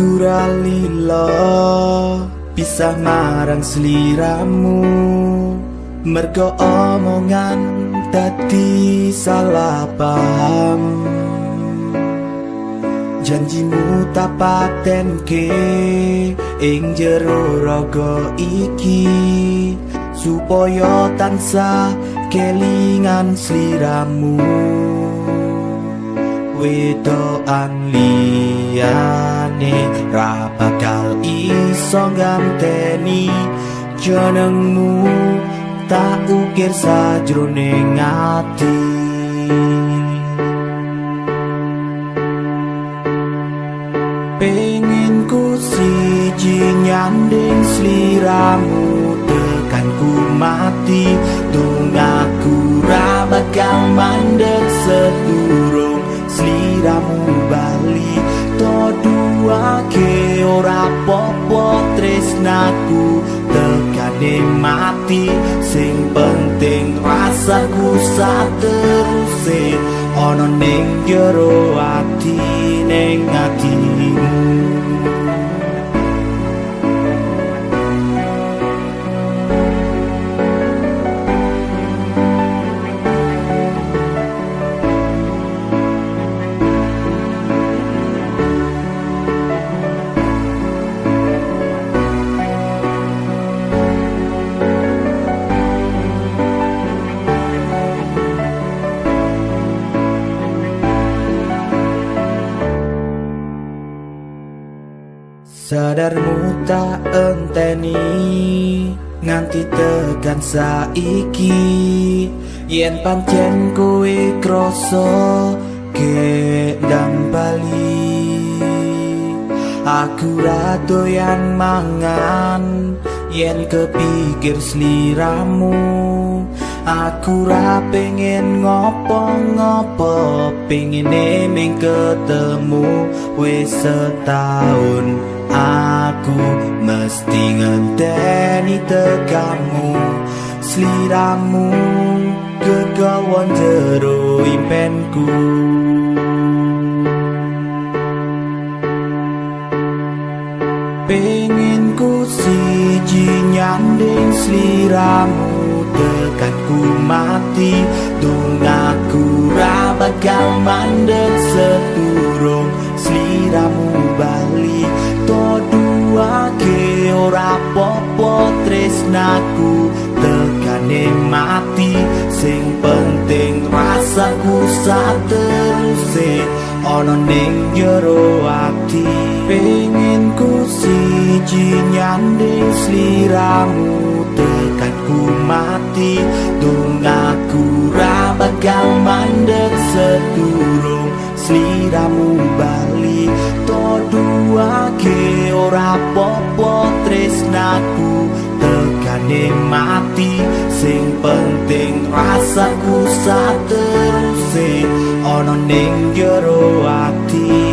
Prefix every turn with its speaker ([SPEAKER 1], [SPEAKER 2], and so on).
[SPEAKER 1] aku ralilo pisah marang seliramu. Mergo omongan tadi salah paham. Janjimu tak paten ing jero raga iki. Supaya tansah kelingan sliramu wedoan liyane ra iso ganteni jenengmu tak ukir sajroning ati pengen ku siji nyanding sliramu tekan ku mati. Dongaku ra bakal mandek sedurung tresnaku tekane mati sing penting rasaku sateruse ana ning jero ati ning atimu Sadarmu tak enteni nganti tekan saiki. Yen pancen kowe krasa gendang bali aku ra doyan mangan. Yen kepikir sliramu aku ra pengen ngopo-ngopo. Pengen nemeng ketemu wis setahun aku mesti ngenteni tekamu sliramu kegawon jero impenku. Pengen ku siji nyanding sliramu tekan ku mati dongaku ra bakal mandek seturung sliramu bali tresnaku tekane mati sing penting rasaku sateruse ana ning jero ati. Pengen ku siji nyanding sliramu tekan ku mati dongaku ra bakal mandek sedurung sliramu bali. To dua ke ora popo tekane mati sing penting rasaku sateruse ana ning jero ati